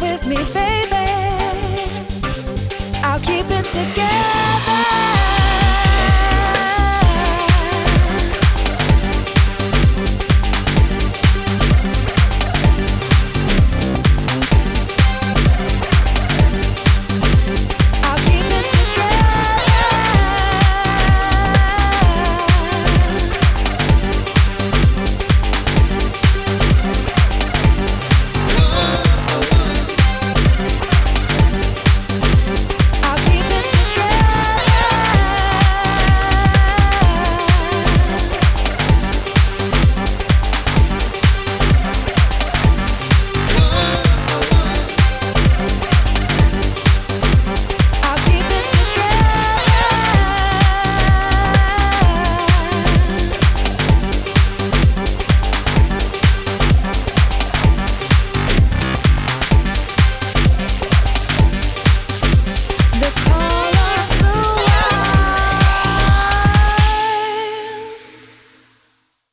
with me, baby. I'll keep it together.